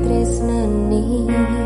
tresnani.